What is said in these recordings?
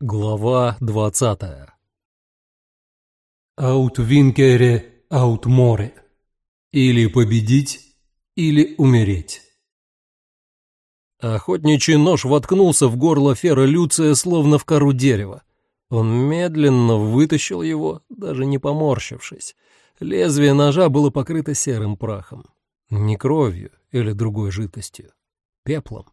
Глава двадцатая «Аут винкере, аут море» Или победить, или умереть. Охотничий нож воткнулся в горло Фера Люция, словно в кору дерева. Он медленно вытащил его, даже не поморщившись. Лезвие ножа было покрыто серым прахом. Не кровью или другой жидкостью. Пеплом.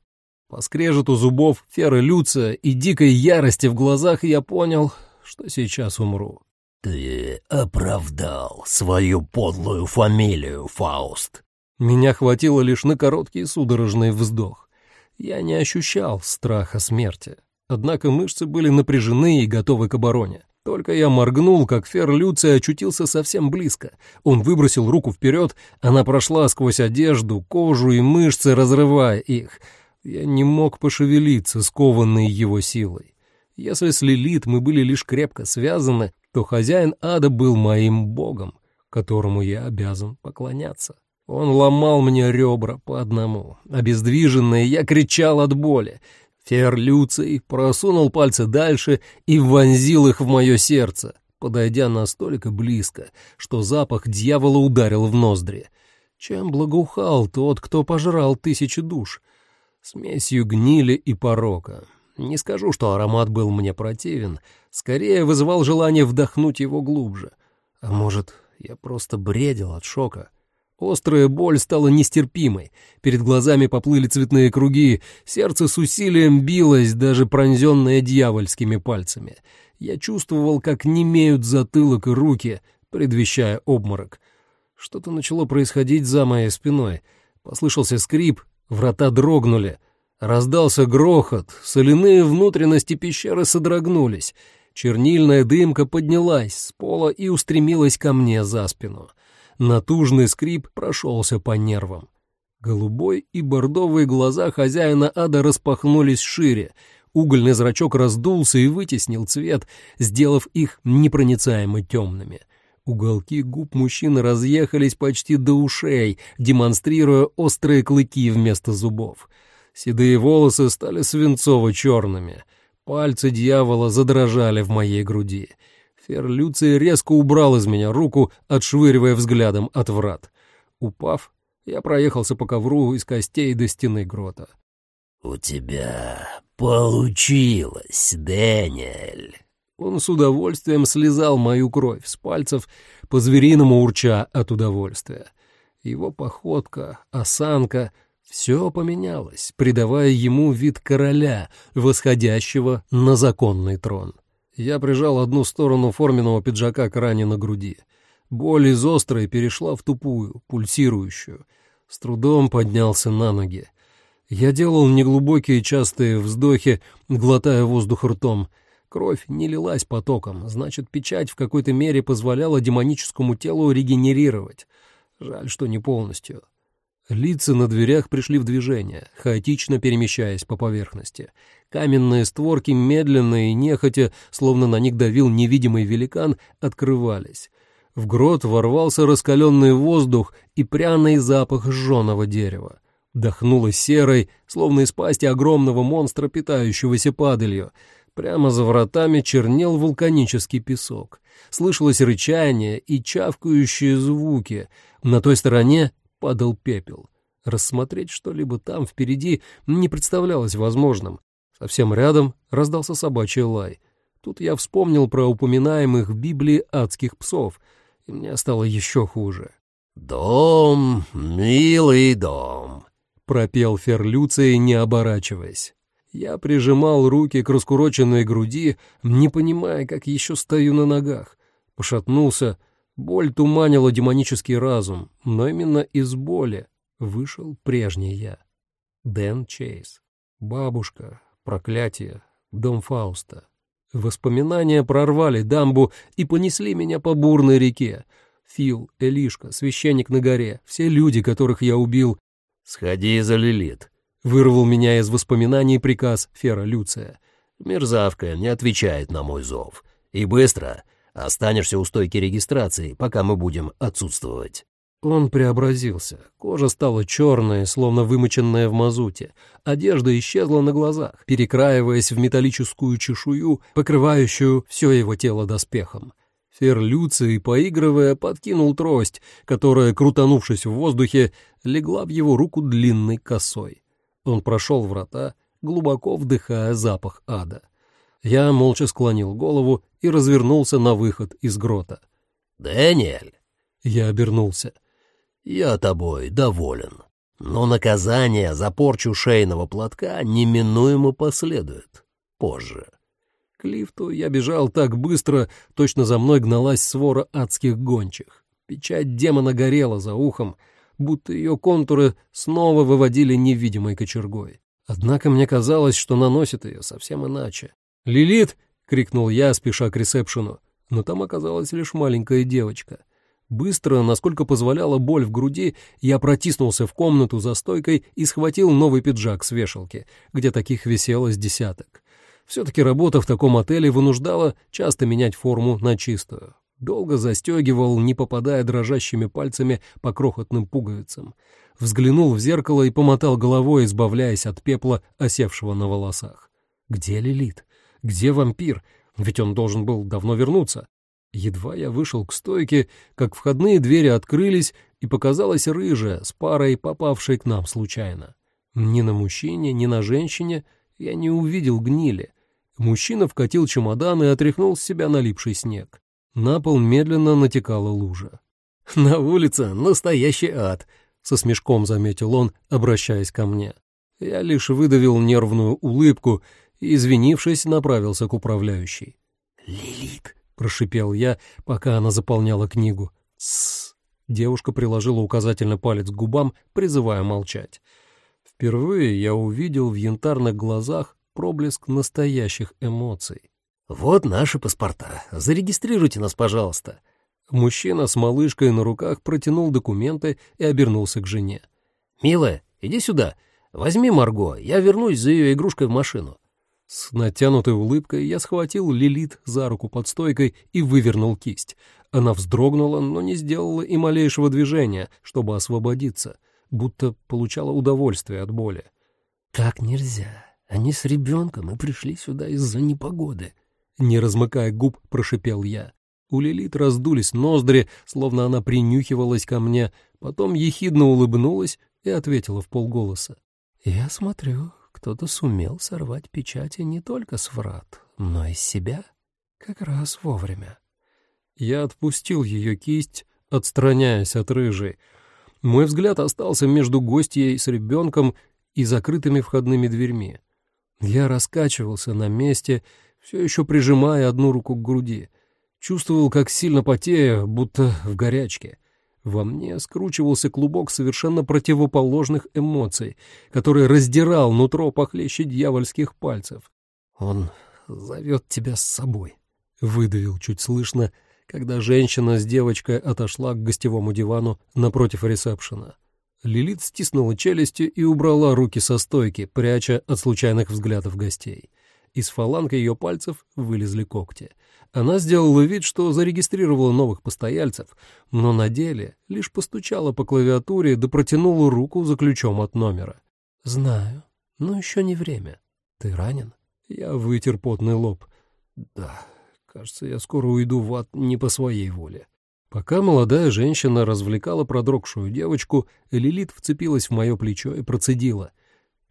По скрежету зубов Феры Люция и дикой ярости в глазах я понял, что сейчас умру. «Ты оправдал свою подлую фамилию, Фауст!» Меня хватило лишь на короткий судорожный вздох. Я не ощущал страха смерти. Однако мышцы были напряжены и готовы к обороне. Только я моргнул, как Фер Люция очутился совсем близко. Он выбросил руку вперед, она прошла сквозь одежду, кожу и мышцы, разрывая их — я не мог пошевелиться, скованный его силой. Если с Лилит мы были лишь крепко связаны, то хозяин ада был моим богом, которому я обязан поклоняться. Он ломал мне ребра по одному. Обездвиженный, я кричал от боли. Фер Люций просунул пальцы дальше и вонзил их в мое сердце, подойдя настолько близко, что запах дьявола ударил в ноздри. Чем благоухал тот, кто пожрал тысячи душ — смесью гнили и порока. Не скажу, что аромат был мне противен, скорее вызывал желание вдохнуть его глубже. А может, я просто бредил от шока. Острая боль стала нестерпимой, перед глазами поплыли цветные круги, сердце с усилием билось, даже пронзенное дьявольскими пальцами. Я чувствовал, как немеют затылок и руки, предвещая обморок. Что-то начало происходить за моей спиной. Послышался скрип, Врата дрогнули. Раздался грохот, соляные внутренности пещеры содрогнулись. Чернильная дымка поднялась с пола и устремилась ко мне за спину. Натужный скрип прошелся по нервам. Голубой и бордовые глаза хозяина ада распахнулись шире. Угольный зрачок раздулся и вытеснил цвет, сделав их непроницаемо темными — Уголки губ мужчины разъехались почти до ушей, демонстрируя острые клыки вместо зубов. Седые волосы стали свинцово-черными. Пальцы дьявола задрожали в моей груди. Ферлюций резко убрал из меня руку, отшвыривая взглядом от врат. Упав, я проехался по ковру из костей до стены грота. «У тебя получилось, Дэниэль!» Он с удовольствием слезал мою кровь с пальцев, по-звериному урча от удовольствия. Его походка, осанка — все поменялось, придавая ему вид короля, восходящего на законный трон. Я прижал одну сторону форменного пиджака к ране на груди. Боль из острой перешла в тупую, пульсирующую. С трудом поднялся на ноги. Я делал неглубокие частые вздохи, глотая воздух ртом — Кровь не лилась потоком, значит, печать в какой-то мере позволяла демоническому телу регенерировать. Жаль, что не полностью. Лица на дверях пришли в движение, хаотично перемещаясь по поверхности. Каменные створки медленно и нехотя, словно на них давил невидимый великан, открывались. В грот ворвался раскаленный воздух и пряный запах жженого дерева. Дохнуло серой, словно из пасти огромного монстра, питающегося падалью — Прямо за вратами чернел вулканический песок. Слышалось рычание и чавкающие звуки. На той стороне падал пепел. Рассмотреть что-либо там впереди не представлялось возможным. Совсем рядом раздался собачий лай. Тут я вспомнил про упоминаемых в Библии адских псов, и мне стало еще хуже. «Дом, милый дом», — пропел Ферлюций, не оборачиваясь. Я прижимал руки к раскуроченной груди, не понимая, как еще стою на ногах. Пошатнулся. Боль туманила демонический разум, но именно из боли вышел прежний я. Дэн Чейз. Бабушка, проклятие, дом Фауста. Воспоминания прорвали дамбу и понесли меня по бурной реке. Фил, Элишка, священник на горе, все люди, которых я убил. «Сходи за Лилит», Вырвал меня из воспоминаний приказ Фера Люция. «Мерзавка не отвечает на мой зов. И быстро. Останешься у стойки регистрации, пока мы будем отсутствовать». Он преобразился. Кожа стала черной, словно вымоченная в мазуте. Одежда исчезла на глазах, перекраиваясь в металлическую чешую, покрывающую все его тело доспехом. Фер Люций, поигрывая, подкинул трость, которая, крутанувшись в воздухе, легла в его руку длинной косой. Он прошел врата, глубоко вдыхая запах ада. Я молча склонил голову и развернулся на выход из грота. «Дэниэль!» Я обернулся. «Я тобой доволен. Но наказание за порчу шейного платка неминуемо последует. Позже». К лифту я бежал так быстро, точно за мной гналась свора адских гончих. Печать демона горела за ухом, будто ее контуры снова выводили невидимой кочергой. Однако мне казалось, что наносит ее совсем иначе. «Лилит!» — крикнул я, спеша к ресепшену, но там оказалась лишь маленькая девочка — Быстро, насколько позволяла боль в груди, я протиснулся в комнату за стойкой и схватил новый пиджак с вешалки, где таких висело с десяток. Все-таки работа в таком отеле вынуждала часто менять форму на чистую. Долго застегивал, не попадая дрожащими пальцами по крохотным пуговицам. Взглянул в зеркало и помотал головой, избавляясь от пепла, осевшего на волосах. Где Лилит? Где вампир? Ведь он должен был давно вернуться. Едва я вышел к стойке, как входные двери открылись, и показалась рыжая с парой, попавшей к нам случайно. Ни на мужчине, ни на женщине я не увидел гнили. Мужчина вкатил чемодан и отряхнул с себя налипший снег. На пол медленно натекала лужа. «На улице настоящий ад», — со смешком заметил он, обращаясь ко мне. Я лишь выдавил нервную улыбку и, извинившись, направился к управляющей. «Лилит», — прошипел я, пока она заполняла книгу. «Тссс». Девушка приложила указательный палец к губам, призывая молчать. Впервые я увидел в янтарных глазах проблеск настоящих эмоций. «Вот наши паспорта. Зарегистрируйте нас, пожалуйста». Мужчина с малышкой на руках протянул документы и обернулся к жене. «Милая, иди сюда. Возьми Марго, я вернусь за ее игрушкой в машину». С натянутой улыбкой я схватил Лилит за руку под стойкой и вывернул кисть. Она вздрогнула, но не сделала и малейшего движения, чтобы освободиться, будто получала удовольствие от боли. «Так нельзя. Они с ребенком и пришли сюда из-за непогоды», — не размыкая губ, прошипел я. У Лилит раздулись ноздри, словно она принюхивалась ко мне, потом ехидно улыбнулась и ответила в полголоса. «Я смотрю, кто-то сумел сорвать печати не только с врат, но и с себя. Как раз вовремя. Я отпустил ее кисть, отстраняясь от рыжей. Мой взгляд остался между гостьей с ребенком и закрытыми входными дверьми. Я раскачивался на месте, все еще прижимая одну руку к груди. Чувствовал, как сильно потею, будто в горячке. Во мне скручивался клубок совершенно противоположных эмоций, который раздирал нутро похлеще дьявольских пальцев. «Он зовет тебя с собой», — выдавил чуть слышно, когда женщина с девочкой отошла к гостевому дивану напротив ресепшена. Лилит стиснула челюсти и убрала руки со стойки, пряча от случайных взглядов гостей. Из фаланг ее пальцев вылезли когти — она сделала вид, что зарегистрировала новых постояльцев, но на деле лишь постучала по клавиатуре да протянула руку за ключом от номера. «Знаю, но еще не время. Ты ранен?» Я вытер потный лоб. «Да, кажется, я скоро уйду в ад не по своей воле». Пока молодая женщина развлекала продрогшую девочку, Лилит вцепилась в мое плечо и процедила.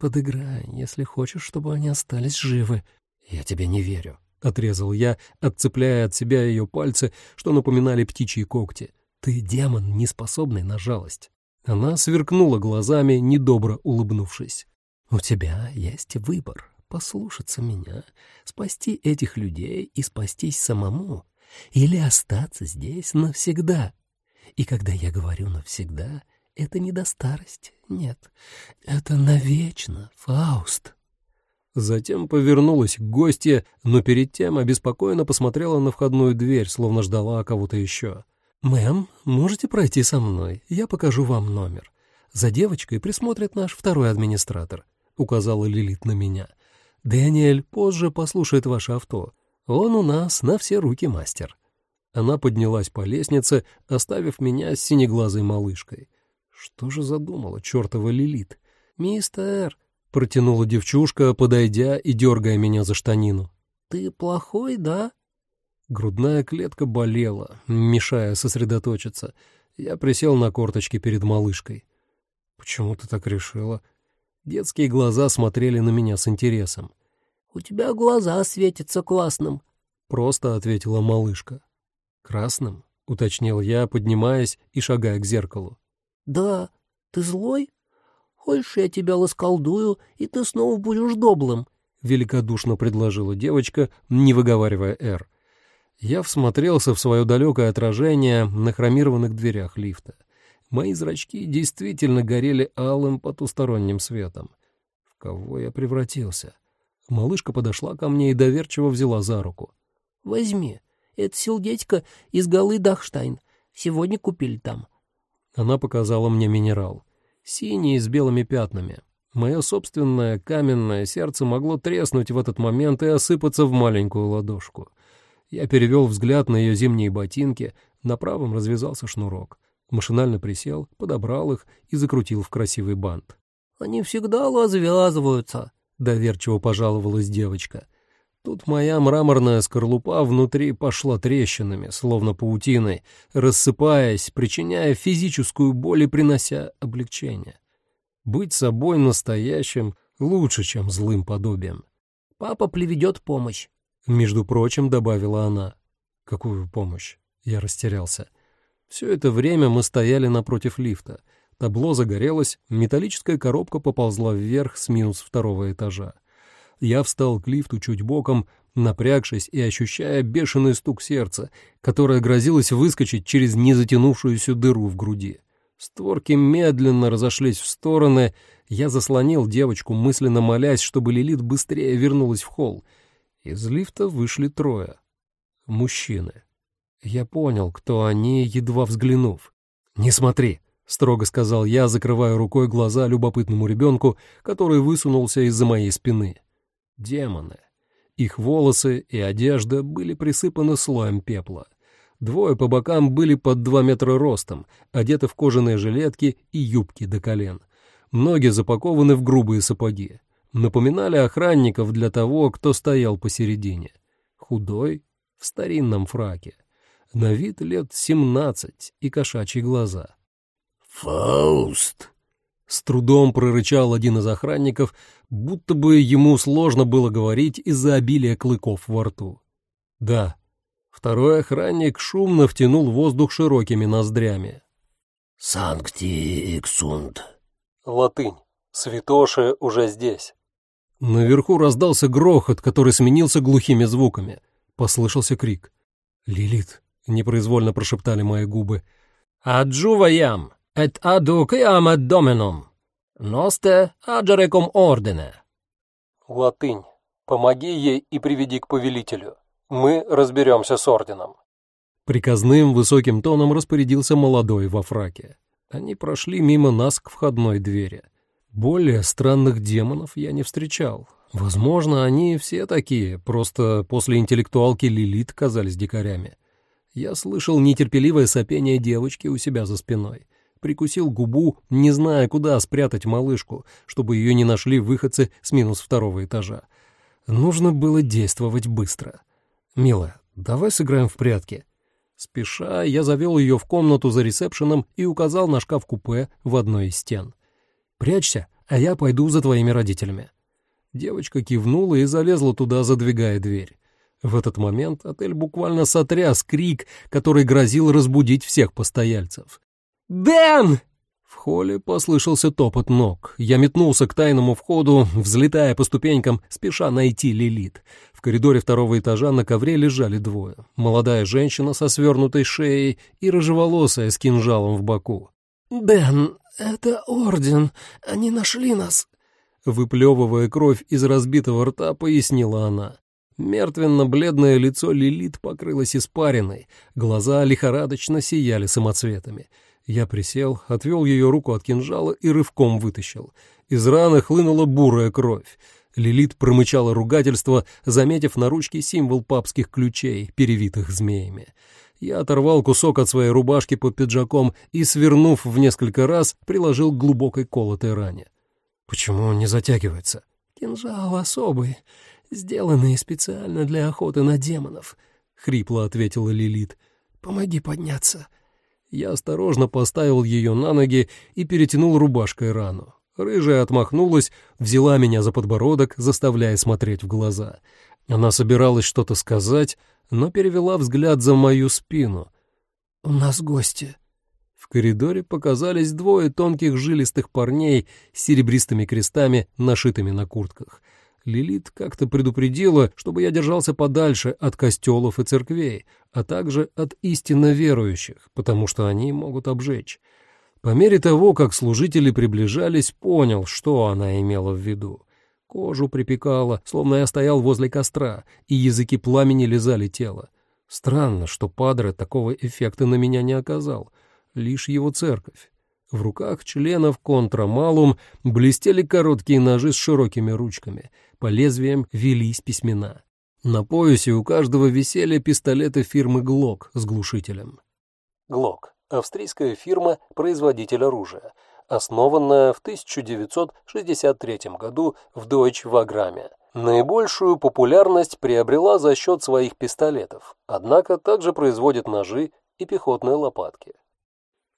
«Подыграй, если хочешь, чтобы они остались живы. Я тебе не верю. — отрезал я, отцепляя от себя ее пальцы, что напоминали птичьи когти. «Ты демон, не способный на жалость». Она сверкнула глазами, недобро улыбнувшись. «У тебя есть выбор — послушаться меня, спасти этих людей и спастись самому, или остаться здесь навсегда. И когда я говорю «навсегда», это не до старости, нет, это навечно, Фауст». Затем повернулась к гостье, но перед тем обеспокоенно посмотрела на входную дверь, словно ждала кого-то еще. «Мэм, можете пройти со мной? Я покажу вам номер. За девочкой присмотрит наш второй администратор», — указала Лилит на меня. «Дэниэль позже послушает ваше авто. Он у нас на все руки мастер». Она поднялась по лестнице, оставив меня с синеглазой малышкой. Что же задумала чертова Лилит? «Мистер!» — протянула девчушка, подойдя и дергая меня за штанину. «Ты плохой, да?» Грудная клетка болела, мешая сосредоточиться. Я присел на корточки перед малышкой. «Почему ты так решила?» Детские глаза смотрели на меня с интересом. «У тебя глаза светятся классным», — просто ответила малышка. «Красным?» — уточнил я, поднимаясь и шагая к зеркалу. «Да. Ты злой? Хочешь, я тебя ласколдую, и ты снова будешь доблым?» — великодушно предложила девочка, не выговаривая «Р». Я всмотрелся в свое далекое отражение на хромированных дверях лифта. Мои зрачки действительно горели алым потусторонним светом. В кого я превратился? Малышка подошла ко мне и доверчиво взяла за руку. «Возьми. Это силдетька из голы Дахштайн. Сегодня купили там». Она показала мне минерал. Синий с белыми пятнами. Мое собственное каменное сердце могло треснуть в этот момент и осыпаться в маленькую ладошку. Я перевел взгляд на ее зимние ботинки, на правом развязался шнурок. Машинально присел, подобрал их и закрутил в красивый бант. «Они всегда развязываются», — доверчиво пожаловалась девочка. Тут моя мраморная скорлупа внутри пошла трещинами, словно паутиной, рассыпаясь, причиняя физическую боль и принося облегчение. Быть собой настоящим лучше, чем злым подобием. «Папа приведет помощь», — между прочим добавила она. «Какую помощь?» — я растерялся. Все это время мы стояли напротив лифта. Табло загорелось, металлическая коробка поползла вверх с минус второго этажа. Я встал к лифту чуть боком, напрягшись и ощущая бешеный стук сердца, которое грозилось выскочить через незатянувшуюся дыру в груди. Створки медленно разошлись в стороны. Я заслонил девочку, мысленно молясь, чтобы Лилит быстрее вернулась в холл. Из лифта вышли трое. Мужчины. Я понял, кто они, едва взглянув. «Не смотри», — строго сказал я, закрывая рукой глаза любопытному ребенку, который высунулся из-за моей спины. Демоны. Их волосы и одежда были присыпаны слоем пепла. Двое по бокам были под два метра ростом, одеты в кожаные жилетки и юбки до колен. Ноги запакованы в грубые сапоги. Напоминали охранников для того, кто стоял посередине. Худой, в старинном фраке на вид лет семнадцать и кошачьи глаза. «Фауст!» — с трудом прорычал один из охранников, будто бы ему сложно было говорить из-за обилия клыков во рту. «Да». Второй охранник шумно втянул воздух широкими ноздрями. «Санкти Иксунд». Латынь. Святоши уже здесь. Наверху раздался грохот, который сменился глухими звуками. Послышался крик. «Лилит, — непроизвольно прошептали мои губы. «Аджуваям, эт адукиам эт доминум, носте аджареком ордене». Латынь. «Помоги ей и приведи к повелителю. Мы разберемся с орденом». Приказным высоким тоном распорядился молодой во фраке. Они прошли мимо нас к входной двери. Более странных демонов я не встречал. Возможно, они все такие, просто после интеллектуалки Лилит казались дикарями. Я слышал нетерпеливое сопение девочки у себя за спиной. Прикусил губу, не зная, куда спрятать малышку, чтобы ее не нашли выходцы с минус второго этажа. Нужно было действовать быстро. «Милая, давай сыграем в прятки». Спеша, я завел ее в комнату за ресепшеном и указал на шкаф-купе в одной из стен. «Прячься, а я пойду за твоими родителями». Девочка кивнула и залезла туда, задвигая дверь. В этот момент отель буквально сотряс крик, который грозил разбудить всех постояльцев. «Дэн!» В холле послышался топот ног. Я метнулся к тайному входу, взлетая по ступенькам, спеша найти Лилит. В коридоре второго этажа на ковре лежали двое. Молодая женщина со свернутой шеей и рыжеволосая с кинжалом в боку. «Дэн, это Орден. Они нашли нас!» Выплевывая кровь из разбитого рта, пояснила она. Мертвенно-бледное лицо Лилит покрылось испариной, глаза лихорадочно сияли самоцветами. Я присел, отвел ее руку от кинжала и рывком вытащил. Из раны хлынула бурая кровь. Лилит промычала ругательство, заметив на ручке символ папских ключей, перевитых змеями. Я оторвал кусок от своей рубашки под пиджаком и, свернув в несколько раз, приложил к глубокой колотой ране. «Почему он не затягивается?» «Кинжал особый, сделанный специально для охоты на демонов», — хрипло ответила Лилит. «Помоги подняться». Я осторожно поставил ее на ноги и перетянул рубашкой рану. Рыжая отмахнулась, взяла меня за подбородок, заставляя смотреть в глаза. Она собиралась что-то сказать, но перевела взгляд за мою спину. «У нас гости». В коридоре показались двое тонких жилистых парней с серебристыми крестами, нашитыми на куртках. Лилит как-то предупредила, чтобы я держался подальше от костелов и церквей, а также от истинно верующих, потому что они могут обжечь. По мере того, как служители приближались, понял, что она имела в виду. Кожу припекало, словно я стоял возле костра, и языки пламени лизали тело. Странно, что Падре такого эффекта на меня не оказал, лишь его церковь. В руках членов контрамалум блестели короткие ножи с широкими ручками, по лезвиям велись письмена. На поясе у каждого висели пистолеты фирмы «Глок» с глушителем. «Глок» — австрийская фирма, производитель оружия, основанная в 1963 году в Дойч-Ваграме. Наибольшую популярность приобрела за счет своих пистолетов, однако также производит ножи и пехотные лопатки.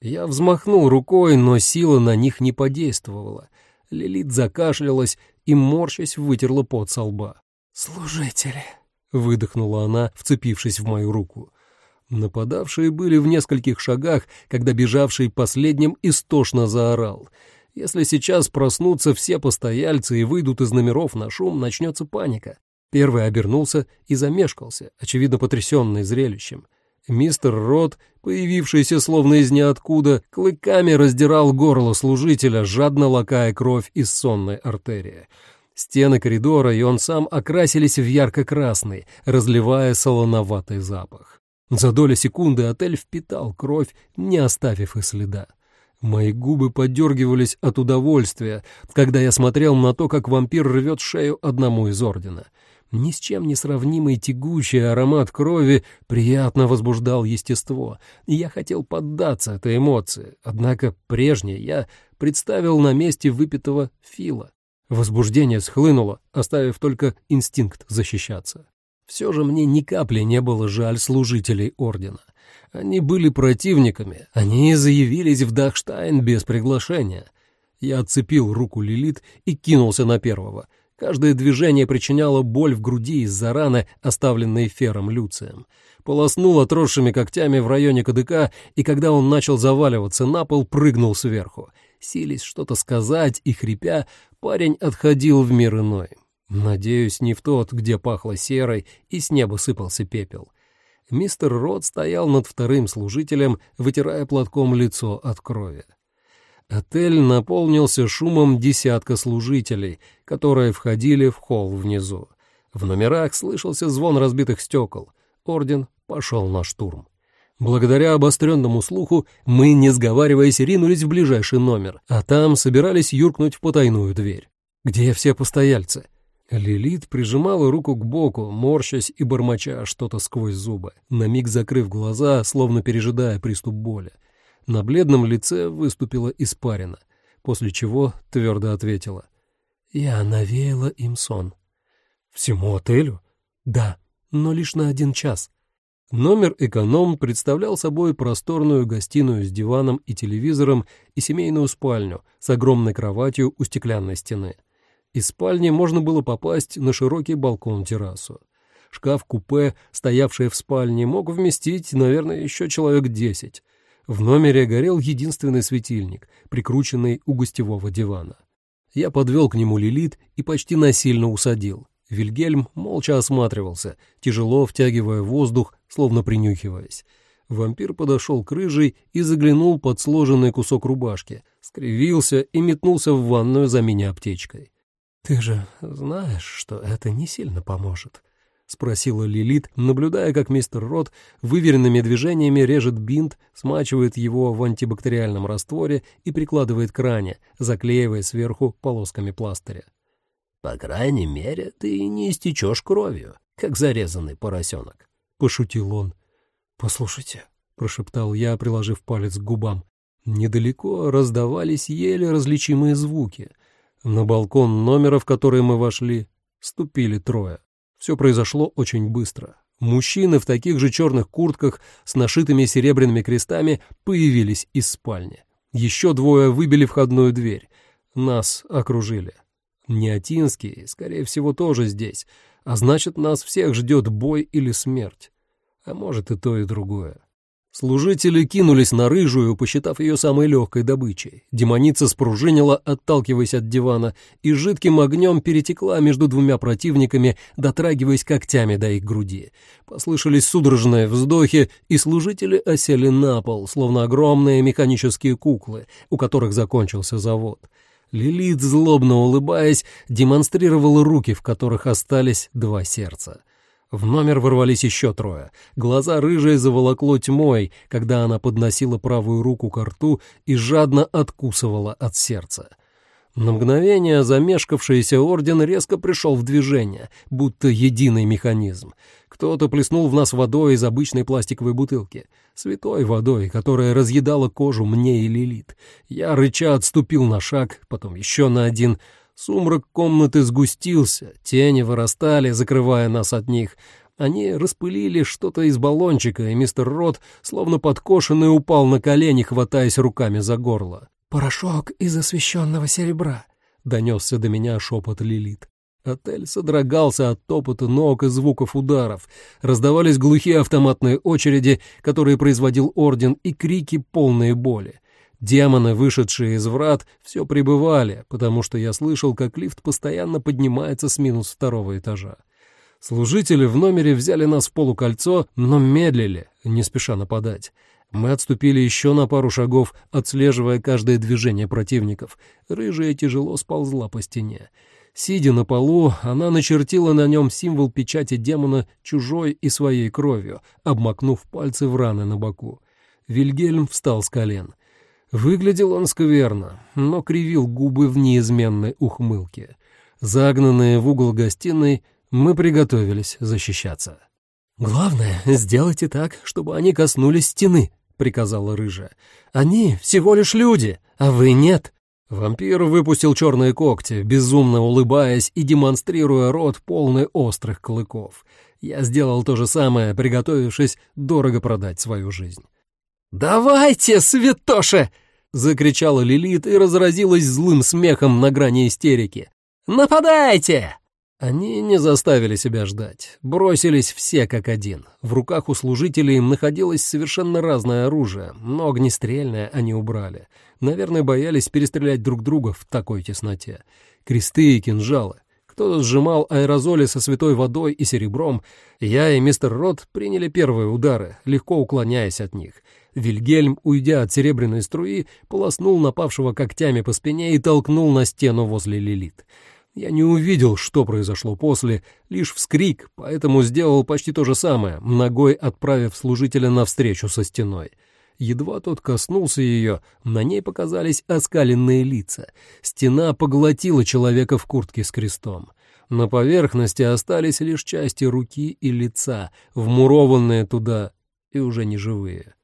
Я взмахнул рукой, но сила на них не подействовала. Лилит закашлялась и, морщась, вытерла пот со лба. «Служители», — выдохнула она, вцепившись в мою руку. Нападавшие были в нескольких шагах, когда бежавший последним истошно заорал. Если сейчас проснутся все постояльцы и выйдут из номеров на шум, начнется паника. Первый обернулся и замешкался, очевидно потрясенный зрелищем. Мистер Рот, появившийся словно из ниоткуда, клыками раздирал горло служителя, жадно лакая кровь из сонной артерии. Стены коридора и он сам окрасились в ярко-красный, разливая солоноватый запах. За доли секунды отель впитал кровь, не оставив и следа. Мои губы подергивались от удовольствия, когда я смотрел на то, как вампир рвет шею одному из ордена — ни с чем не сравнимый тягучий аромат крови приятно возбуждал естество, и я хотел поддаться этой эмоции, однако прежнее я представил на месте выпитого фила. Возбуждение схлынуло, оставив только инстинкт защищаться. Все же мне ни капли не было жаль служителей ордена. Они были противниками, они заявились в Дахштайн без приглашения. Я отцепил руку Лилит и кинулся на первого — Каждое движение причиняло боль в груди из-за раны, оставленной Фером Люцием. Полоснул отросшими когтями в районе кадыка, и когда он начал заваливаться на пол, прыгнул сверху. Сились что-то сказать и, хрипя, парень отходил в мир иной. Надеюсь, не в тот, где пахло серой, и с неба сыпался пепел. Мистер Рот стоял над вторым служителем, вытирая платком лицо от крови. Отель наполнился шумом десятка служителей, которые входили в холл внизу. В номерах слышался звон разбитых стекол. Орден пошел на штурм. Благодаря обостренному слуху мы, не сговариваясь, ринулись в ближайший номер, а там собирались юркнуть в потайную дверь. «Где все постояльцы?» Лилит прижимала руку к боку, морщась и бормоча что-то сквозь зубы, на миг закрыв глаза, словно пережидая приступ боли. На бледном лице выступила испарина, после чего твердо ответила. «Я навеяла им сон». «Всему отелю?» «Да, но лишь на один час». Номер «Эконом» представлял собой просторную гостиную с диваном и телевизором и семейную спальню с огромной кроватью у стеклянной стены. Из спальни можно было попасть на широкий балкон-террасу. Шкаф-купе, стоявший в спальне, мог вместить, наверное, еще человек десять. В номере горел единственный светильник, прикрученный у гостевого дивана. Я подвел к нему Лилит и почти насильно усадил. Вильгельм молча осматривался, тяжело втягивая воздух, словно принюхиваясь. Вампир подошел к рыжей и заглянул под сложенный кусок рубашки, скривился и метнулся в ванную за меня аптечкой. «Ты же знаешь, что это не сильно поможет», — спросила Лилит, наблюдая, как мистер Рот выверенными движениями режет бинт, смачивает его в антибактериальном растворе и прикладывает к ране, заклеивая сверху полосками пластыря. «По крайней мере, ты не истечешь кровью, как зарезанный поросенок», — пошутил он. «Послушайте», — прошептал я, приложив палец к губам. Недалеко раздавались еле различимые звуки. На балкон номера, в который мы вошли, ступили трое. Все произошло очень быстро. Мужчины в таких же черных куртках с нашитыми серебряными крестами появились из спальни. Еще двое выбили входную дверь. Нас окружили. Неотинские, скорее всего, тоже здесь, а значит, нас всех ждет бой или смерть. А может, и то, и другое. Служители кинулись на рыжую, посчитав ее самой легкой добычей. Демоница спружинила, отталкиваясь от дивана, и жидким огнем перетекла между двумя противниками, дотрагиваясь когтями до их груди. Послышались судорожные вздохи, и служители осели на пол, словно огромные механические куклы, у которых закончился завод. Лилит, злобно улыбаясь, демонстрировала руки, в которых остались два сердца. В номер ворвались еще трое. Глаза рыжие заволокло тьмой, когда она подносила правую руку к рту и жадно откусывала от сердца. На мгновение замешкавшийся орден резко пришел в движение, будто единый механизм. Кто-то плеснул в нас водой из обычной пластиковой бутылки. Святой водой, которая разъедала кожу мне и Лилит. Я рыча отступил на шаг, потом еще на один — Сумрак комнаты сгустился, тени вырастали, закрывая нас от них. Они распылили что-то из баллончика, и мистер Рот, словно подкошенный, упал на колени, хватаясь руками за горло. «Порошок из освещенного серебра», — донесся до меня шепот Лилит. Отель содрогался от топота ног и звуков ударов. Раздавались глухие автоматные очереди, которые производил Орден, и крики полные боли. Демоны, вышедшие из врат, все пребывали, потому что я слышал, как лифт постоянно поднимается с минус второго этажа. Служители в номере взяли нас в полукольцо, но медлили, не спеша нападать. Мы отступили еще на пару шагов, отслеживая каждое движение противников. Рыжая тяжело сползла по стене. Сидя на полу, она начертила на нем символ печати демона чужой и своей кровью, обмакнув пальцы в раны на боку. Вильгельм встал с колен — Выглядел он скверно, но кривил губы в неизменной ухмылке. Загнанные в угол гостиной, мы приготовились защищаться. «Главное, сделайте так, чтобы они коснулись стены», — приказала рыжая. «Они всего лишь люди, а вы нет». Вампир выпустил черные когти, безумно улыбаясь и демонстрируя рот полный острых клыков. Я сделал то же самое, приготовившись дорого продать свою жизнь. «Давайте, святоша!» Закричала Лилит и разразилась злым смехом на грани истерики. «Нападайте!» Они не заставили себя ждать. Бросились все как один. В руках у служителей им находилось совершенно разное оружие, но огнестрельное они убрали. Наверное, боялись перестрелять друг друга в такой тесноте. Кресты и кинжалы. Кто-то сжимал аэрозоли со святой водой и серебром. Я и мистер Рот приняли первые удары, легко уклоняясь от них. Вильгельм, уйдя от серебряной струи, полоснул напавшего когтями по спине и толкнул на стену возле Лилит. Я не увидел, что произошло после, лишь вскрик, поэтому сделал почти то же самое, ногой отправив служителя навстречу со стеной. Едва тот коснулся ее, на ней показались оскаленные лица. Стена поглотила человека в куртке с крестом. На поверхности остались лишь части руки и лица, вмурованные туда и уже не живые.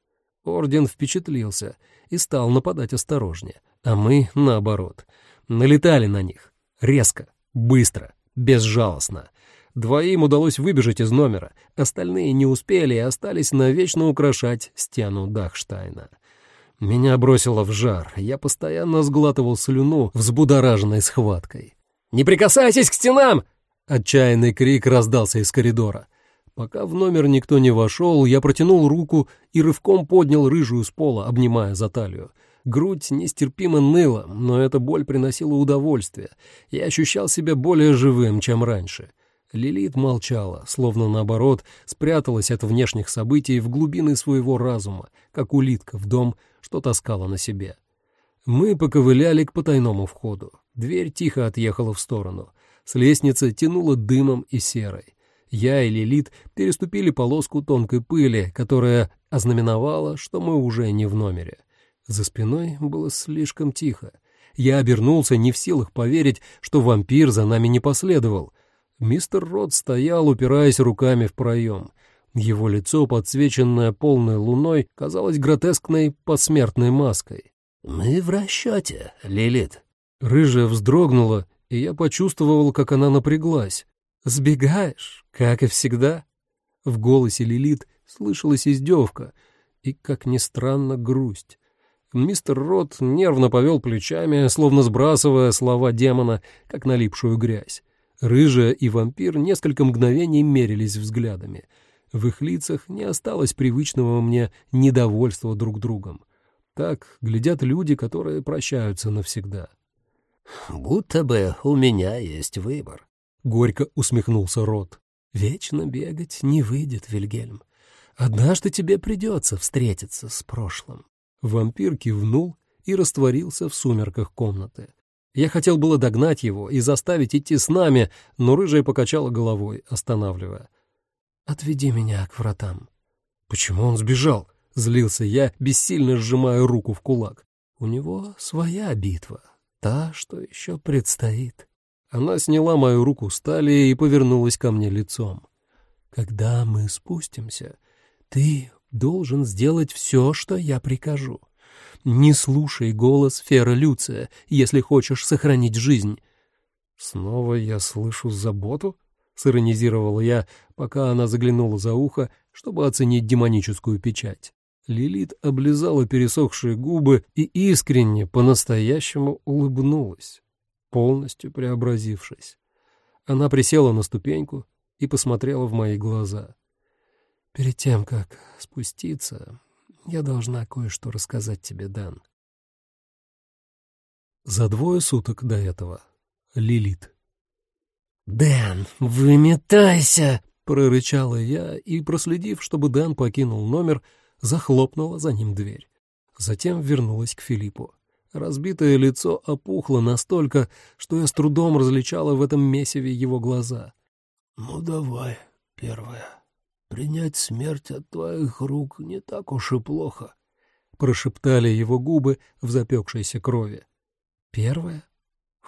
Орден впечатлился и стал нападать осторожнее, а мы, наоборот, налетали на них. Резко, быстро, безжалостно. Двоим удалось выбежать из номера, остальные не успели и остались навечно украшать стену Дахштайна. Меня бросило в жар, я постоянно сглатывал слюну, взбудораженной схваткой. «Не прикасайтесь к стенам!» Отчаянный крик раздался из коридора. Пока в номер никто не вошел, я протянул руку и рывком поднял рыжую с пола, обнимая за талию. Грудь нестерпимо ныла, но эта боль приносила удовольствие. Я ощущал себя более живым, чем раньше. Лилит молчала, словно наоборот, спряталась от внешних событий в глубины своего разума, как улитка в дом, что таскала на себе. Мы поковыляли к потайному входу. Дверь тихо отъехала в сторону. С лестницы тянуло дымом и серой. Я и Лилит переступили полоску тонкой пыли, которая ознаменовала, что мы уже не в номере. За спиной было слишком тихо. Я обернулся, не в силах поверить, что вампир за нами не последовал. Мистер Рот стоял, упираясь руками в проем. Его лицо, подсвеченное полной луной, казалось гротескной посмертной маской. «Мы в расчете, Лилит». Рыжая вздрогнула, и я почувствовал, как она напряглась. «Сбегаешь, как и всегда?» В голосе Лилит слышалась издевка и, как ни странно, грусть. Мистер Рот нервно повел плечами, словно сбрасывая слова демона, как налипшую грязь. Рыжая и вампир несколько мгновений мерились взглядами. В их лицах не осталось привычного мне недовольства друг другом. Так глядят люди, которые прощаются навсегда. «Будто бы у меня есть выбор», — горько усмехнулся Рот. «Вечно бегать не выйдет, Вильгельм. Однажды тебе придется встретиться с прошлым». Вампир кивнул и растворился в сумерках комнаты. Я хотел было догнать его и заставить идти с нами, но рыжая покачала головой, останавливая. «Отведи меня к вратам». «Почему он сбежал?» — злился я, бессильно сжимая руку в кулак. «У него своя битва, та, что еще предстоит». Она сняла мою руку с талии и повернулась ко мне лицом. «Когда мы спустимся, ты должен сделать все, что я прикажу. Не слушай голос Фера Люция, если хочешь сохранить жизнь». «Снова я слышу заботу?» — сиронизировал я, пока она заглянула за ухо, чтобы оценить демоническую печать. Лилит облизала пересохшие губы и искренне, по-настоящему улыбнулась, полностью преобразившись. Она присела на ступеньку и посмотрела в мои глаза. «Перед тем, как спуститься, я должна кое-что рассказать тебе, Дан». За двое суток до этого. Лилит. «Дэн, выметайся!» — прорычала я и, проследив, чтобы Дэн покинул номер, захлопнула за ним дверь. Затем вернулась к Филиппу. Разбитое лицо опухло настолько, что я с трудом различала в этом месиве его глаза. «Ну давай, первое. Принять смерть от твоих рук не так уж и плохо», — прошептали его губы в запекшейся крови. «Первое?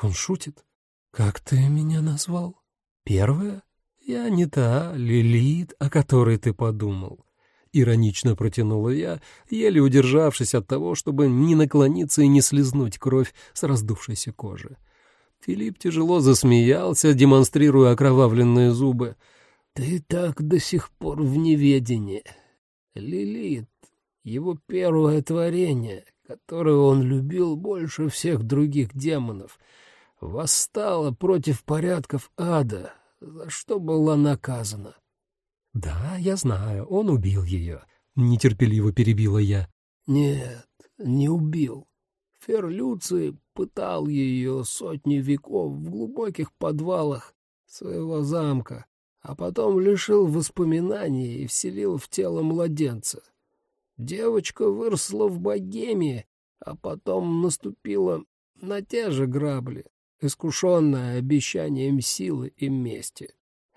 Он шутит? Как ты меня назвал? Первое? Я не та Лилит, о которой ты подумал. Иронично протянула я, еле удержавшись от того, чтобы не наклониться и не слезнуть кровь с раздувшейся кожи. Филипп тяжело засмеялся, демонстрируя окровавленные зубы. «Ты так до сих пор в неведении. Лилит, его первое творение, которое он любил больше всех других демонов, восстала против порядков ада, за что была наказана. «Да, я знаю, он убил ее», — нетерпеливо перебила я. «Нет, не убил. Ферлюций пытал ее сотни веков в глубоких подвалах своего замка, а потом лишил воспоминаний и вселил в тело младенца. Девочка выросла в богемии, а потом наступила на те же грабли, искушенная обещанием силы и мести.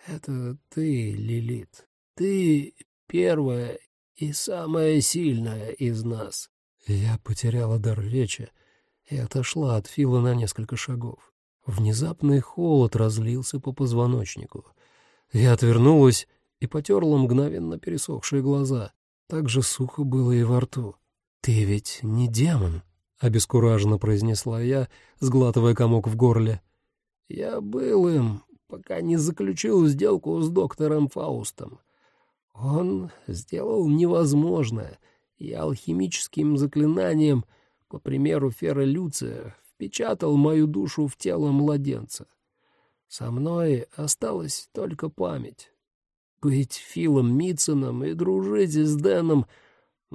Это ты, Лилит. Ты первая и самая сильная из нас. Я потеряла дар речи и отошла от Фила на несколько шагов. Внезапный холод разлился по позвоночнику. Я отвернулась и потерла мгновенно пересохшие глаза. Так же сухо было и во рту. «Ты ведь не демон», — обескураженно произнесла я, сглатывая комок в горле. «Я был им, пока не заключил сделку с доктором Фаустом. Он сделал невозможное, и алхимическим заклинанием, по примеру Фера Люция, впечатал мою душу в тело младенца. Со мной осталась только память. Быть Филом Митценом и дружить с Дэном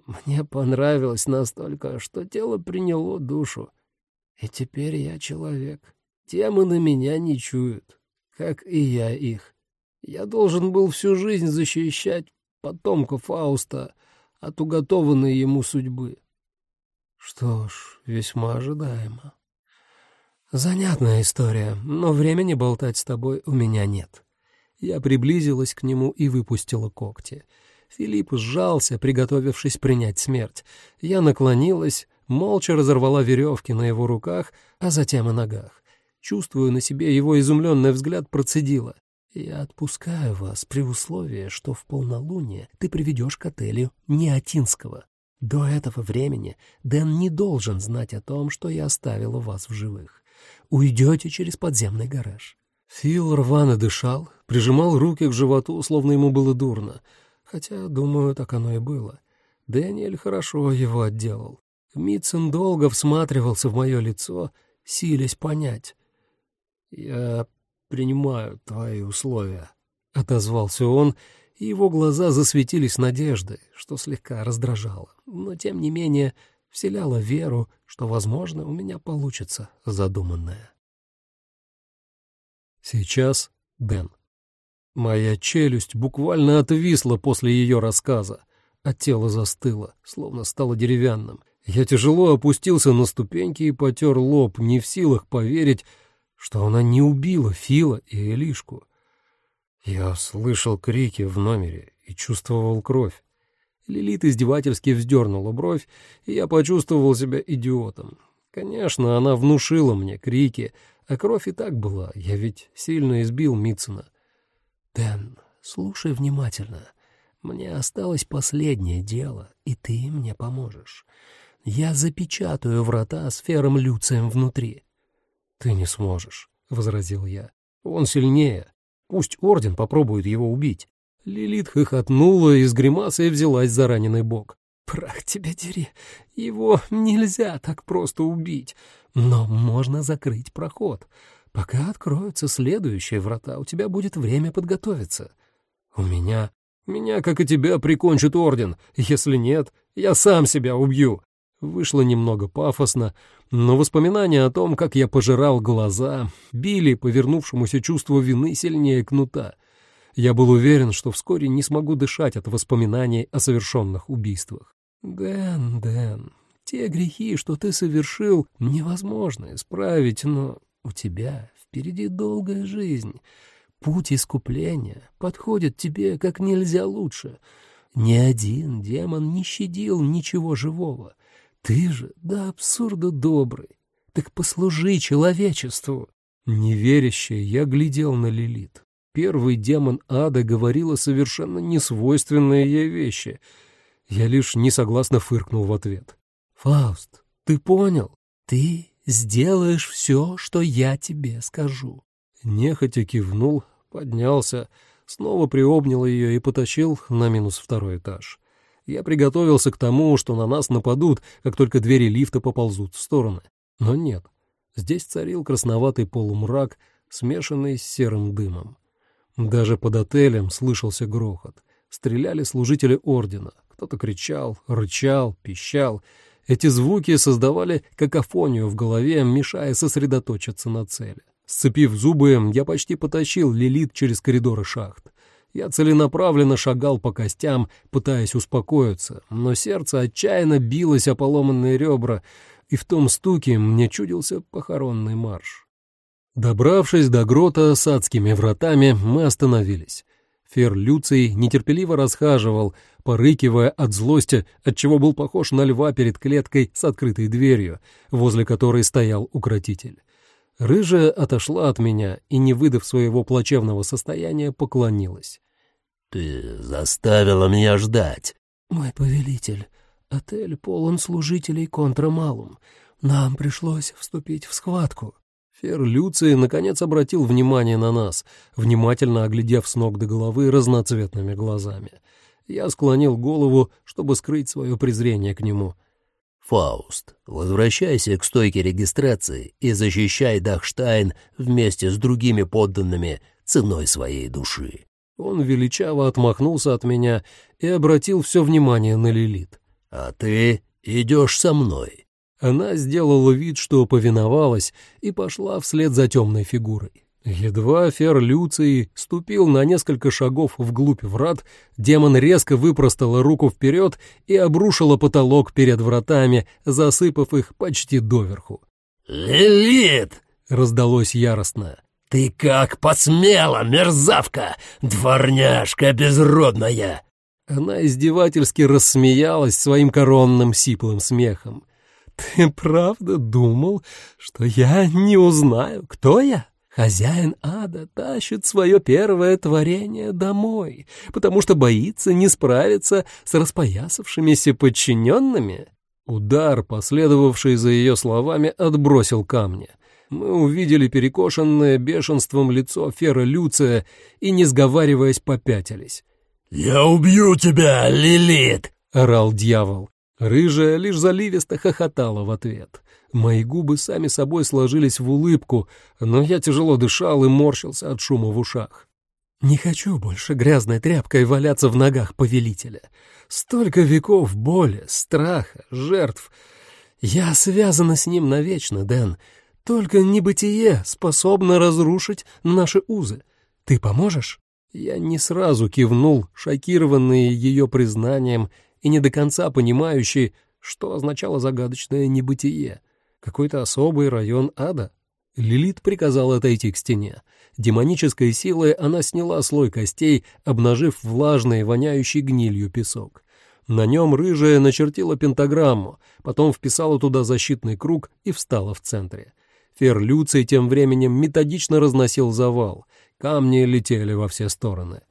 мне понравилось настолько, что тело приняло душу. И теперь я человек. Демоны меня не чуют, как и я их. Я должен был всю жизнь защищать потомка Фауста от уготованной ему судьбы. Что ж, весьма ожидаемо. Занятная история, но времени болтать с тобой у меня нет. Я приблизилась к нему и выпустила когти. Филипп сжался, приготовившись принять смерть. Я наклонилась, молча разорвала веревки на его руках, а затем и ногах. Чувствуя на себе его изумленный взгляд, процедила. Я отпускаю вас при условии, что в полнолуние ты приведешь к отелю Неотинского. До этого времени Дэн не должен знать о том, что я оставила вас в живых. Уйдете через подземный гараж. Фил рвано дышал, прижимал руки к животу, словно ему было дурно. Хотя, думаю, так оно и было. Дэниэль хорошо его отделал. Митцен долго всматривался в мое лицо, силясь понять. «Я принимаю твои условия», — отозвался он, и его глаза засветились надеждой, что слегка раздражало, но, тем не менее, вселяло веру, что, возможно, у меня получится задуманное. Сейчас Дэн. Моя челюсть буквально отвисла после ее рассказа, а тело застыло, словно стало деревянным. Я тяжело опустился на ступеньки и потер лоб, не в силах поверить, что она не убила Фила и Элишку. Я слышал крики в номере и чувствовал кровь. Лилит издевательски вздернула бровь, и я почувствовал себя идиотом. Конечно, она внушила мне крики, а кровь и так была, я ведь сильно избил Митцена. «Дэн, слушай внимательно. Мне осталось последнее дело, и ты мне поможешь. Я запечатаю врата с Фером Люцием внутри. «Ты не сможешь», — возразил я. «Он сильнее. Пусть Орден попробует его убить». Лилит хохотнула и с гримасой взялась за раненый бок. «Прах тебя дери, его нельзя так просто убить, но можно закрыть проход. Пока откроются следующие врата, у тебя будет время подготовиться». «У меня...» «Меня, как и тебя, прикончит Орден. Если нет, я сам себя убью. Вышло немного пафосно, но воспоминания о том, как я пожирал глаза, били повернувшемуся чувству вины сильнее кнута. Я был уверен, что вскоре не смогу дышать от воспоминаний о совершенных убийствах. «Дэн, Дэн, те грехи, что ты совершил, невозможно исправить, но у тебя впереди долгая жизнь. Путь искупления подходит тебе как нельзя лучше. Ни один демон не щадил ничего живого». Ты же до абсурда добрый. Так послужи человечеству. Неверяще я глядел на Лилит. Первый демон ада говорила совершенно несвойственные ей вещи. Я лишь несогласно фыркнул в ответ. «Фауст, ты понял? Ты сделаешь все, что я тебе скажу». Нехотя кивнул, поднялся, снова приобнял ее и потащил на минус второй этаж. Я приготовился к тому, что на нас нападут, как только двери лифта поползут в стороны. Но нет. Здесь царил красноватый полумрак, смешанный с серым дымом. Даже под отелем слышался грохот. Стреляли служители ордена. Кто-то кричал, рычал, пищал. Эти звуки создавали какофонию в голове, мешая сосредоточиться на цели. Сцепив зубы, я почти потащил Лилит через коридоры шахт. Я целенаправленно шагал по костям, пытаясь успокоиться, но сердце отчаянно билось о поломанные ребра, и в том стуке мне чудился похоронный марш. Добравшись до грота с адскими вратами, мы остановились. Фер Люций нетерпеливо расхаживал, порыкивая от злости, отчего был похож на льва перед клеткой с открытой дверью, возле которой стоял укротитель. Рыжая отошла от меня и, не выдав своего плачевного состояния, поклонилась. «Ты заставила меня ждать». «Мой повелитель, отель полон служителей контрамалум. Нам пришлось вступить в схватку». Фер Люций наконец обратил внимание на нас, внимательно оглядев с ног до головы разноцветными глазами. Я склонил голову, чтобы скрыть свое презрение к нему. «Фауст, возвращайся к стойке регистрации и защищай Дахштайн вместе с другими подданными ценой своей души». Он величаво отмахнулся от меня и обратил все внимание на Лилит. «А ты идешь со мной». Она сделала вид, что повиновалась, и пошла вслед за темной фигурой. Едва Фер Люций ступил на несколько шагов вглубь врат, демон резко выпростала руку вперед и обрушила потолок перед вратами, засыпав их почти доверху. «Лилит!» — раздалось яростно. «Ты как посмела, мерзавка, дворняжка безродная!» Она издевательски рассмеялась своим коронным сиплым смехом. «Ты правда думал, что я не узнаю, кто я? Хозяин ада тащит свое первое творение домой, потому что боится не справиться с распоясавшимися подчиненными. Удар, последовавший за ее словами, отбросил камни. Мы увидели перекошенное бешенством лицо Фера Люция и, не сговариваясь, попятились. «Я убью тебя, Лилит!» — орал дьявол. Рыжая лишь заливисто хохотала в ответ. Мои губы сами собой сложились в улыбку, но я тяжело дышал и морщился от шума в ушах. Не хочу больше грязной тряпкой валяться в ногах повелителя. Столько веков боли, страха, жертв. Я связана с ним навечно, Дэн. Только небытие способно разрушить наши узы. Ты поможешь? Я не сразу кивнул, шокированный ее признанием и не до конца понимающий, что означало загадочное небытие. Какой-то особый район ада? Лилит приказала отойти к стене. Демонической силой она сняла слой костей, обнажив влажный, воняющий гнилью песок. На нем рыжая начертила пентаграмму, потом вписала туда защитный круг и встала в центре. Фер Люций тем временем методично разносил завал. Камни летели во все стороны.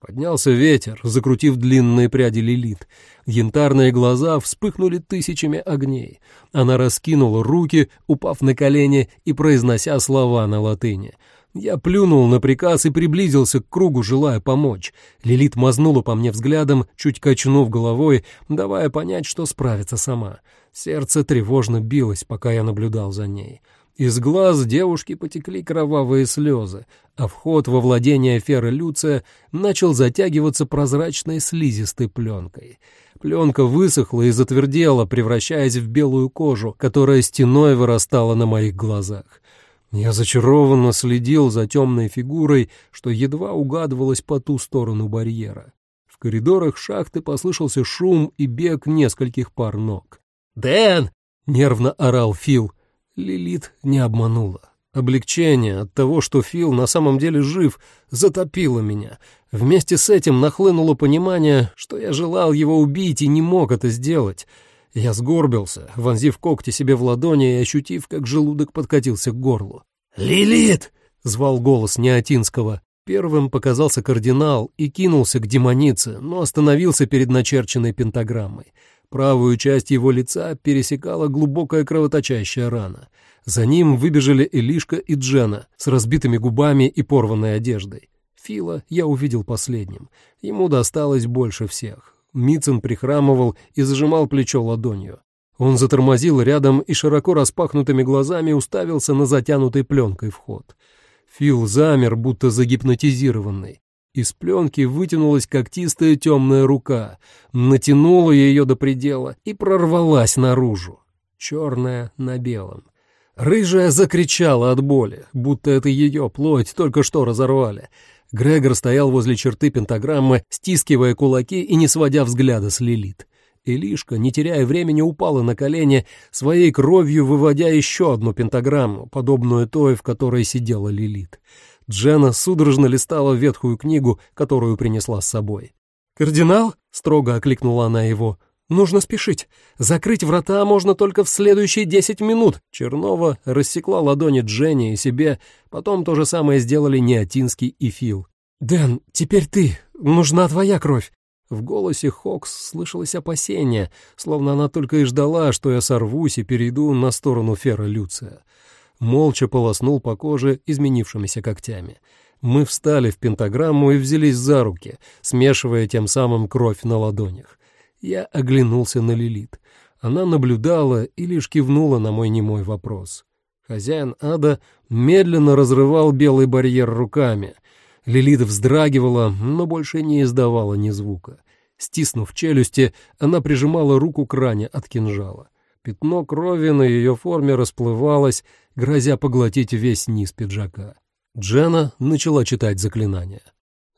Поднялся ветер, закрутив длинные пряди лилит. Янтарные глаза вспыхнули тысячами огней. Она раскинула руки, упав на колени и произнося слова на латыни. Я плюнул на приказ и приблизился к кругу, желая помочь. Лилит мазнула по мне взглядом, чуть качнув головой, давая понять, что справится сама. Сердце тревожно билось, пока я наблюдал за ней. Из глаз девушки потекли кровавые слезы, а вход во владение Фера Люция начал затягиваться прозрачной слизистой пленкой. Пленка высохла и затвердела, превращаясь в белую кожу, которая стеной вырастала на моих глазах. Я зачарованно следил за темной фигурой, что едва угадывалось по ту сторону барьера. В коридорах шахты послышался шум и бег нескольких пар ног. «Дэн!» — нервно орал Фил — Лилит не обманула. Облегчение от того, что Фил на самом деле жив, затопило меня. Вместе с этим нахлынуло понимание, что я желал его убить и не мог это сделать. Я сгорбился, вонзив когти себе в ладони и ощутив, как желудок подкатился к горлу. «Лилит!» — звал голос Неотинского. Первым показался кардинал и кинулся к демонице, но остановился перед начерченной пентаграммой. Правую часть его лица пересекала глубокая кровоточащая рана. За ним выбежали Элишка и Джена с разбитыми губами и порванной одеждой. Фила я увидел последним. Ему досталось больше всех. Мицин прихрамывал и зажимал плечо ладонью. Он затормозил рядом и широко распахнутыми глазами уставился на затянутый пленкой вход. Фил замер, будто загипнотизированный. Из пленки вытянулась когтистая темная рука, натянула ее до предела и прорвалась наружу. Черная на белом. Рыжая закричала от боли, будто это ее плоть только что разорвали. Грегор стоял возле черты пентаграммы, стискивая кулаки и не сводя взгляда с Лилит. Илишка, не теряя времени, упала на колени, своей кровью выводя еще одну пентаграмму, подобную той, в которой сидела Лилит. Джена судорожно листала ветхую книгу, которую принесла с собой. «Кардинал?» — строго окликнула она его. «Нужно спешить. Закрыть врата можно только в следующие десять минут». Чернова рассекла ладони Дженни и себе, потом то же самое сделали Неотинский и Фил. «Дэн, теперь ты. Нужна твоя кровь». В голосе Хокс слышалось опасение, словно она только и ждала, что я сорвусь и перейду на сторону Фера Люция молча полоснул по коже изменившимися когтями. Мы встали в пентаграмму и взялись за руки, смешивая тем самым кровь на ладонях. Я оглянулся на Лилит. Она наблюдала и лишь кивнула на мой немой вопрос. Хозяин ада медленно разрывал белый барьер руками. Лилит вздрагивала, но больше не издавала ни звука. Стиснув челюсти, она прижимала руку к ране от кинжала. Пятно крови на ее форме расплывалось, грозя поглотить весь низ пиджака. Джена начала читать заклинание.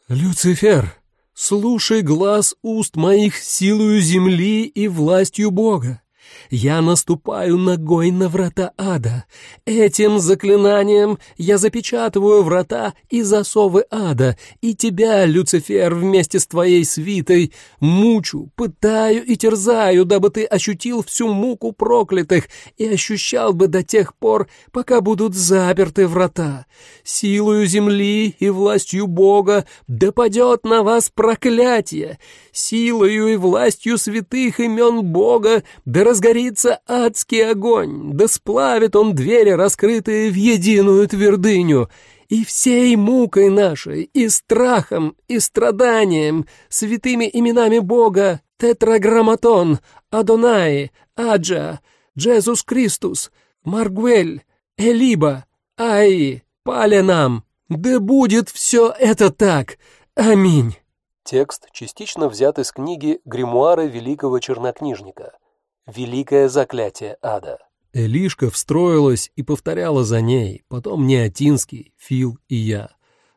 «Люцифер, слушай глаз уст моих силою земли и властью Бога. Я наступаю ногой на врата ада. Этим заклинанием я запечатываю врата и засовы ада, и тебя, Люцифер, вместе с твоей свитой мучу, пытаю и терзаю, дабы ты ощутил всю муку проклятых и ощущал бы до тех пор, пока будут заперты врата. Силою земли и властью Бога да падет на вас проклятие, силою и властью святых имен Бога да разгорится адский огонь, да сплавит он двери, раскрытые в единую твердыню, и всей мукой нашей, и страхом, и страданием, святыми именами Бога, Тетраграмматон, Адонай, Аджа, Джезус Кристус, Маргуэль, Элиба, Аи, Пале нам, да будет все это так. Аминь. Текст частично взят из книги «Гримуары великого чернокнижника. Великое заклятие ада». Элишка встроилась и повторяла за ней, потом Неотинский, Фил и я.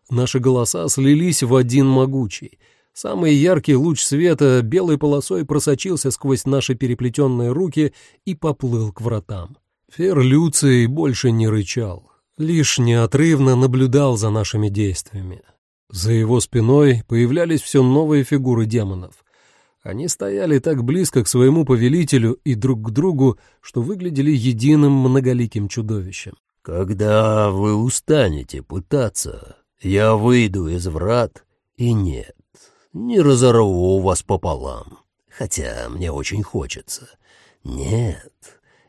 Наши голоса слились в один могучий. Самый яркий луч света белой полосой просочился сквозь наши переплетенные руки и поплыл к вратам. Фер Люций больше не рычал, лишь неотрывно наблюдал за нашими действиями. За его спиной появлялись все новые фигуры демонов. Они стояли так близко к своему повелителю и друг к другу, что выглядели единым многоликим чудовищем. «Когда вы устанете пытаться, я выйду из врат, и нет, не разорву вас пополам, хотя мне очень хочется. Нет,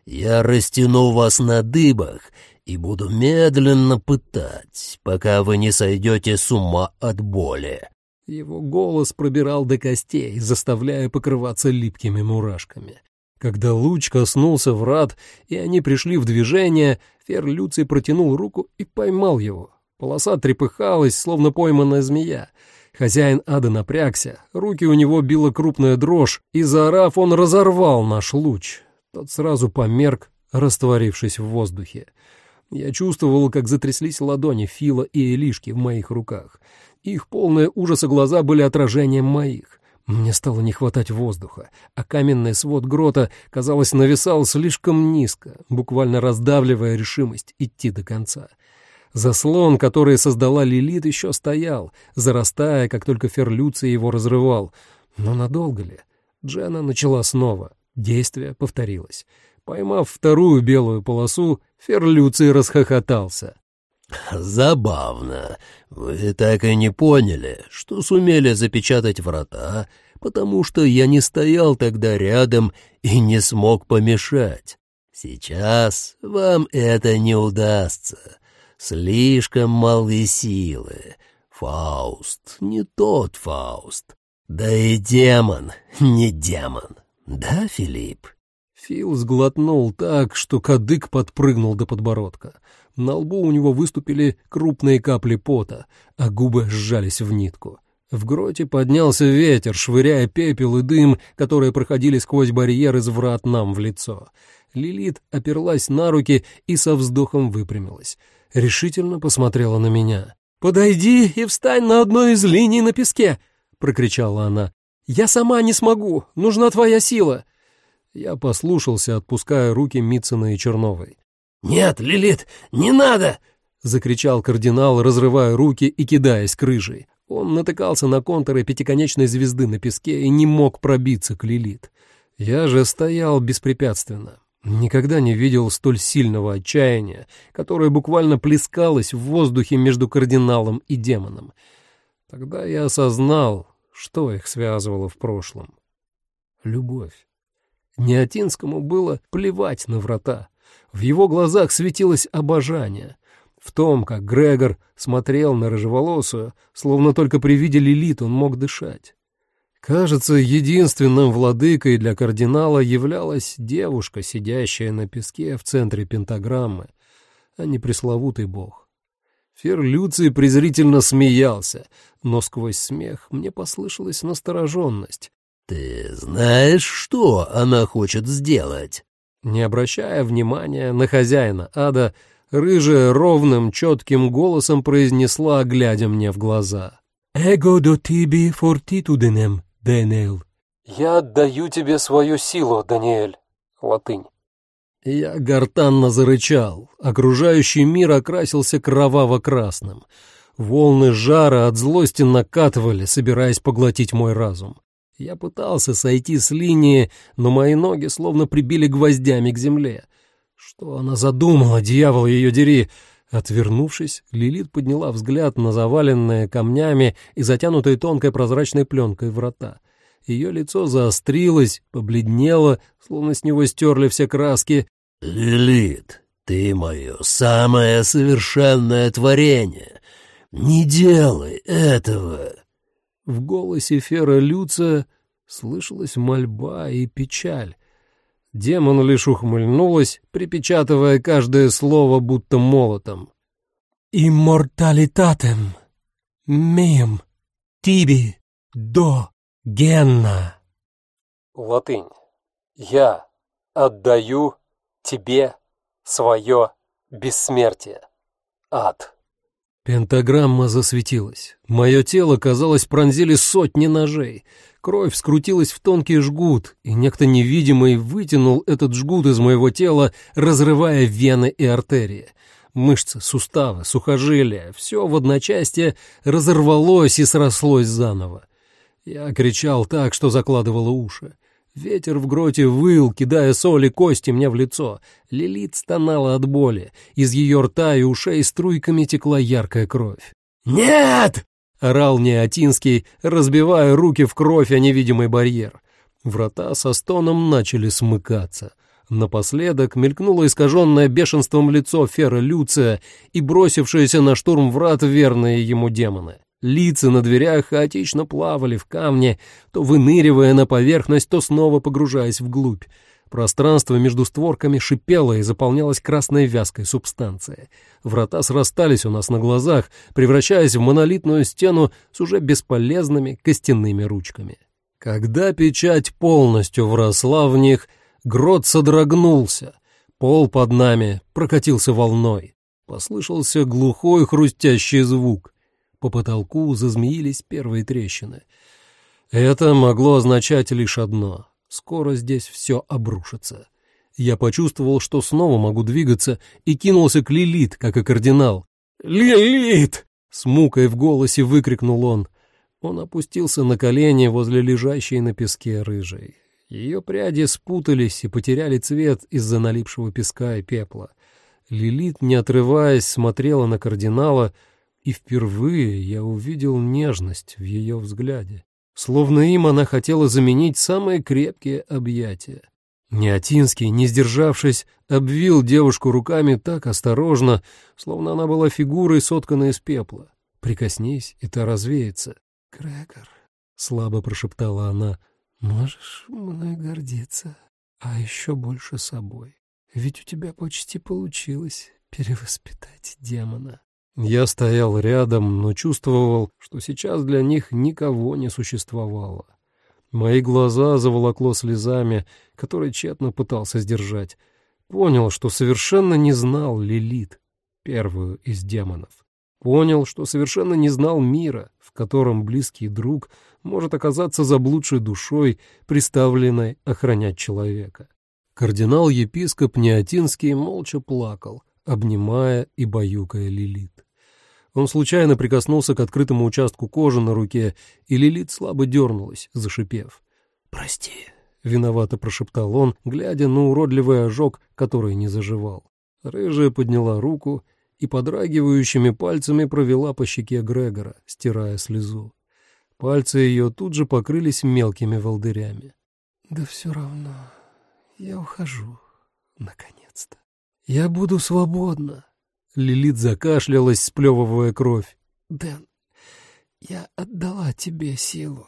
я растяну вас на дыбах и буду медленно пытать, пока вы не сойдете с ума от боли». Его голос пробирал до костей, заставляя покрываться липкими мурашками. Когда луч коснулся врат, и они пришли в движение, Фер Люций протянул руку и поймал его. Полоса трепыхалась, словно пойманная змея. Хозяин ада напрягся, руки у него била крупная дрожь, и, заорав, он разорвал наш луч. Тот сразу померк, растворившись в воздухе. Я чувствовал, как затряслись ладони Фила и Элишки в моих руках. Их полные ужаса глаза были отражением моих. Мне стало не хватать воздуха, а каменный свод грота, казалось, нависал слишком низко, буквально раздавливая решимость идти до конца. Заслон, который создала Лилит, еще стоял, зарастая, как только Ферлюций его разрывал. Но надолго ли? Джена начала снова. Действие повторилось. Поймав вторую белую полосу, Ферлюций расхохотался. «Забавно. Вы так и не поняли, что сумели запечатать врата, потому что я не стоял тогда рядом и не смог помешать. Сейчас вам это не удастся. Слишком малы силы. Фауст не тот Фауст. Да и демон не демон. Да, Филипп?» Фил сглотнул так, что кадык подпрыгнул до подбородка. На лбу у него выступили крупные капли пота, а губы сжались в нитку. В гроте поднялся ветер, швыряя пепел и дым, которые проходили сквозь барьер из врат нам в лицо. Лилит оперлась на руки и со вздохом выпрямилась. Решительно посмотрела на меня. «Подойди и встань на одной из линий на песке!» — прокричала она. «Я сама не смогу, нужна твоя сила!» Я послушался, отпуская руки Митцена и Черновой. «Нет, Лилит, не надо!» — закричал кардинал, разрывая руки и кидаясь к рыжей. Он натыкался на контуры пятиконечной звезды на песке и не мог пробиться к Лилит. Я же стоял беспрепятственно. Никогда не видел столь сильного отчаяния, которое буквально плескалось в воздухе между кардиналом и демоном. Тогда я осознал, что их связывало в прошлом. Любовь. Неотинскому было плевать на врата. В его глазах светилось обожание. В том, как Грегор смотрел на рыжеволосую, словно только при виде Лилит он мог дышать. Кажется, единственным владыкой для кардинала являлась девушка, сидящая на песке в центре пентаграммы, а не пресловутый бог. Фер Люций презрительно смеялся, но сквозь смех мне послышалась настороженность, «Ты знаешь, что она хочет сделать?» Не обращая внимания на хозяина ада, рыжая ровным, четким голосом произнесла, глядя мне в глаза. «Эго до тиби фортитуденем, Даниэль». «Я отдаю тебе свою силу, Даниэль», — Латынь. Я гортанно зарычал. Окружающий мир окрасился кроваво-красным. Волны жара от злости накатывали, собираясь поглотить мой разум. Я пытался сойти с линии, но мои ноги словно прибили гвоздями к земле. Что она задумала, дьявол ее дери? Отвернувшись, Лилит подняла взгляд на заваленные камнями и затянутые тонкой прозрачной пленкой врата. Ее лицо заострилось, побледнело, словно с него стерли все краски. «Лилит, ты мое самое совершенное творение. Не делай этого!» В голосе Фера Люца слышалась мольба и печаль. Демон лишь ухмыльнулась, припечатывая каждое слово будто молотом. «Имморталитатем мем тиби до генна». Латынь. «Я отдаю тебе свое бессмертие. Ад». Пентаграмма засветилась. Мое тело, казалось, пронзили сотни ножей. Кровь скрутилась в тонкий жгут, и некто невидимый вытянул этот жгут из моего тела, разрывая вены и артерии. Мышцы, суставы, сухожилия — все в одночасье разорвалось и срослось заново. Я кричал так, что закладывало уши. Ветер в гроте выл, кидая соль и кости мне в лицо. Лилит стонала от боли. Из ее рта и ушей струйками текла яркая кровь. «Нет!» — орал Неотинский, разбивая руки в кровь о невидимый барьер. Врата со стоном начали смыкаться. Напоследок мелькнуло искаженное бешенством лицо Фера Люция и бросившиеся на штурм врат верные ему демоны. Лица на дверях хаотично плавали в камне, то выныривая на поверхность, то снова погружаясь вглубь. Пространство между створками шипело и заполнялось красной вязкой субстанцией. Врата срастались у нас на глазах, превращаясь в монолитную стену с уже бесполезными костяными ручками. Когда печать полностью вросла в них, грот содрогнулся. Пол под нами прокатился волной. Послышался глухой хрустящий звук. По потолку зазмеились первые трещины. Это могло означать лишь одно — скоро здесь все обрушится. Я почувствовал, что снова могу двигаться, и кинулся к Лилит, как и кардинал. «Лилит!» — с мукой в голосе выкрикнул он. Он опустился на колени возле лежащей на песке рыжей. Ее пряди спутались и потеряли цвет из-за налипшего песка и пепла. Лилит, не отрываясь, смотрела на кардинала, и впервые я увидел нежность в ее взгляде. Словно им она хотела заменить самые крепкие объятия. Неотинский, не сдержавшись, обвил девушку руками так осторожно, словно она была фигурой, сотканной из пепла. Прикоснись, и та развеется. «Грегор», — слабо прошептала она, — «можешь мной гордиться, а еще больше собой. Ведь у тебя почти получилось перевоспитать демона». Я стоял рядом, но чувствовал, что сейчас для них никого не существовало. Мои глаза заволокло слезами, которые тщетно пытался сдержать. Понял, что совершенно не знал Лилит, первую из демонов. Понял, что совершенно не знал мира, в котором близкий друг может оказаться заблудшей душой, приставленной охранять человека. Кардинал-епископ Неотинский молча плакал, обнимая и баюкая Лилит. Он случайно прикоснулся к открытому участку кожи на руке, и Лилит слабо дернулась, зашипев. «Прости», — виновато прошептал он, глядя на уродливый ожог, который не заживал. Рыжая подняла руку и подрагивающими пальцами провела по щеке Грегора, стирая слезу. Пальцы ее тут же покрылись мелкими волдырями. «Да все равно. Я ухожу. Наконец-то. Я буду свободна. Лилит закашлялась, сплевывая кровь. «Дэн, я отдала тебе силу.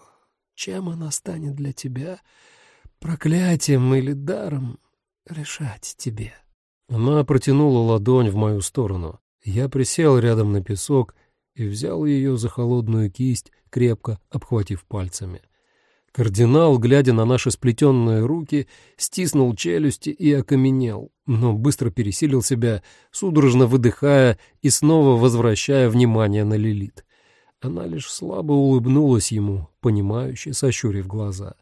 Чем она станет для тебя? Проклятием или даром? Решать тебе». Она протянула ладонь в мою сторону. Я присел рядом на песок и взял ее за холодную кисть, крепко обхватив пальцами. Кардинал, глядя на наши сплетенные руки, стиснул челюсти и окаменел, но быстро пересилил себя, судорожно выдыхая и снова возвращая внимание на Лилит. Она лишь слабо улыбнулась ему, понимающе сощурив глаза.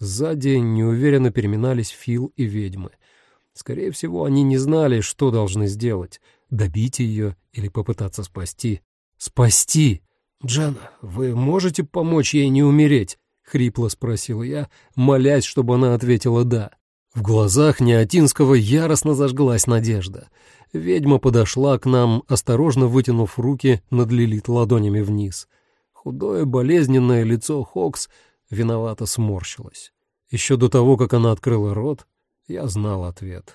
Сзади неуверенно переминались Фил и ведьмы. Скорее всего, они не знали, что должны сделать — добить ее или попытаться спасти. Спасти! «Джана, вы можете помочь ей не умереть?» — хрипло спросил я, молясь, чтобы она ответила «да». В глазах Неотинского яростно зажглась надежда. Ведьма подошла к нам, осторожно вытянув руки над Лилит ладонями вниз. Худое болезненное лицо Хокс виновато сморщилось. Еще до того, как она открыла рот, я знал ответ.